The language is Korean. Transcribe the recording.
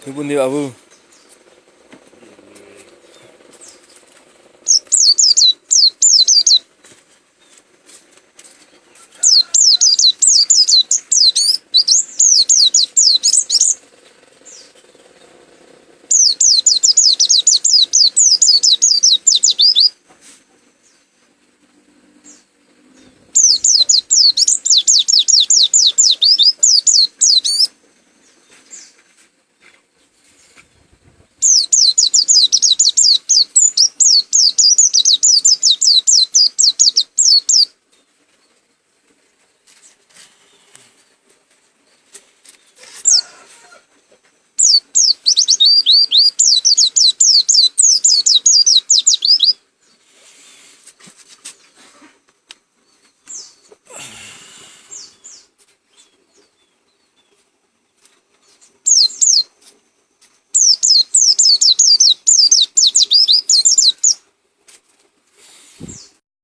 Dia apa? you